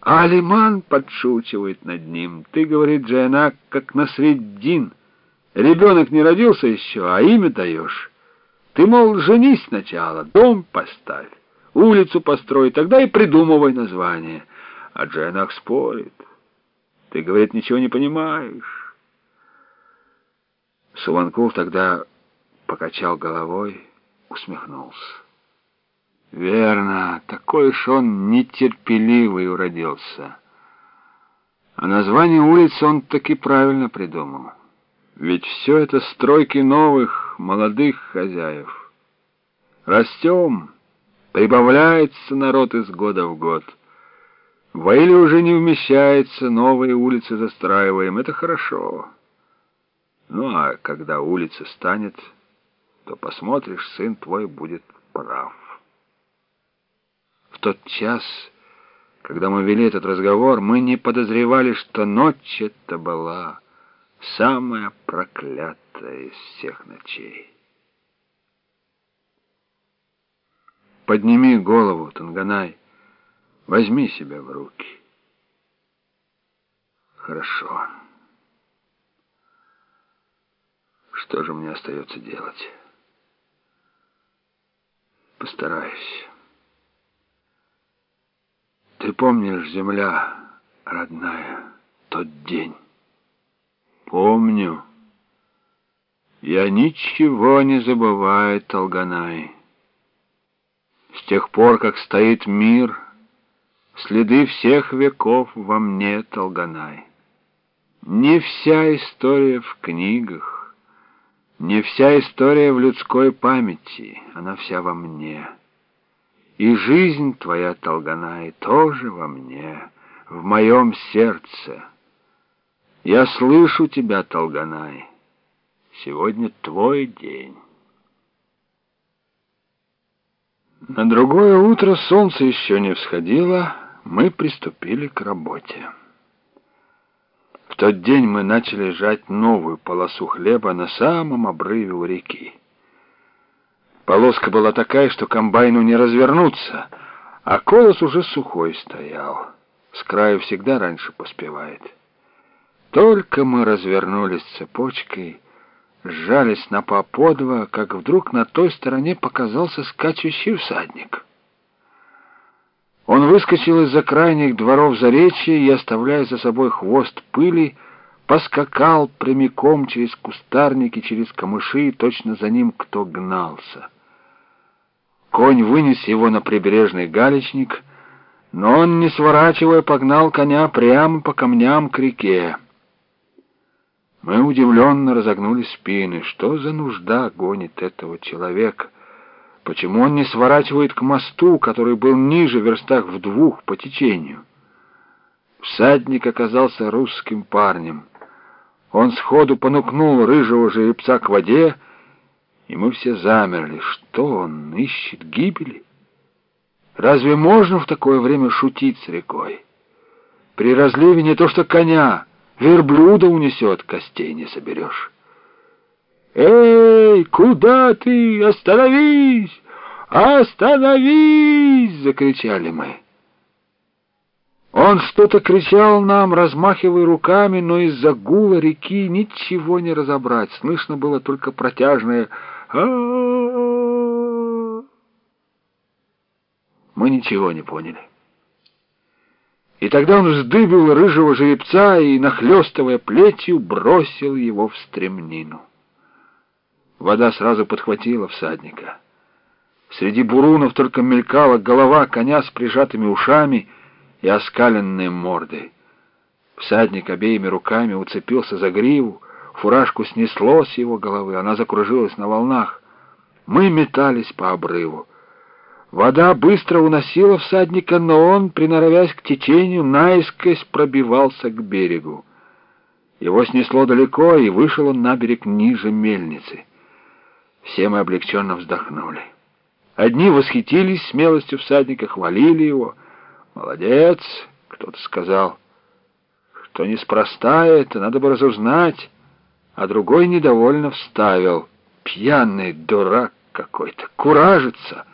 А Алиман подшучивает над ним. Ты, говорит Джайнак, как на средин. Ребенок не родился еще, а имя даешь. Ты, мол, женись сначала, дом поставь, улицу построй, тогда и придумывай название. А Джайнак спорит. Ты, говорит, ничего не понимаешь. Суванкул тогда покачал головой, усмехнулся. Верно, такой уж он нетерпеливый уродился. А название улицы он таки правильно придумал. Ведь все это стройки новых, молодых хозяев. Растем, прибавляется народ из года в год. В Аиле уже не вмещается, новые улицы застраиваем, это хорошо. Ну а когда улица станет, то посмотришь, сын твой будет прав. Тот час, когда мы вели этот разговор, мы не подозревали, что ночь это была самая проклятая из всех ночей. Подними голову, Танганай, возьми себя в руки. Хорошо. Что же мне остается делать? Постараюсь. Ты помнишь, земля родная, тот день? Помню. Я ничего не забываю, Толганай. С тех пор, как стоит мир, следы всех веков во мне, Толганай. Не вся история в книгах, не вся история в людской памяти, она вся во мне. И жизнь твоя, Толганай, тоже во мне, в моем сердце. Я слышу тебя, Толганай. Сегодня твой день. На другое утро солнце еще не всходило, мы приступили к работе. В тот день мы начали жать новую полосу хлеба на самом обрыве у реки. Полоска была такая, что комбайну не развернуться, а колос уже сухой стоял. С краю всегда раньше поспевает. Только мы развернулись цепочкой, сжались на по подво, как вдруг на той стороне показался скачущий всадник. Он выскочил из-за крайних дворов заречья и, оставляя за собой хвост пыли, поскакал прямиком через кустарники, через камыши, точно за ним кто гнался. Конь вынес его на прибрежный галечник, но он, не сворачивая, погнал коня прямо по камням к реке. Мы удивленно разогнули спины. Что за нужда гонит этого человека? Почему он не сворачивает к мосту, который был ниже верстах в двух по течению? Всадник оказался русским парнем. Он сходу понукнул рыжего жеребца к воде, и мы все замерли. Что он ищет гибели? Разве можно в такое время шутить с рекой? При разливе не то что коня, верблюда унесет, костей не соберешь. «Эй, куда ты? Остановись! Остановись!» — закричали мы. Он что-то кричал нам, размахивая руками, но из-за гула реки ничего не разобрать. Слышно было только протяжное мы ничего не поняли. И тогда он вздыбил рыжего жеребца и, нахлестывая плетью, бросил его в стремнину. Вода сразу подхватила всадника. Среди бурунов только мелькала голова коня с прижатыми ушами и оскаленной мордой. Всадник обеими руками уцепился за гриву, Фуражку снесло с его головы, она закружилась на волнах. Мы метались по обрыву. Вода быстро уносила всадника, но он, приноровясь к течению, наискось пробивался к берегу. Его снесло далеко, и вышел он на берег ниже мельницы. Все мы облегченно вздохнули. Одни восхитились смелостью всадника, хвалили его. «Молодец!» — кто-то сказал. «Что неспроста это, надо бы разузнать» а другой недовольно вставил. Пьяный дурак какой-то, куражится.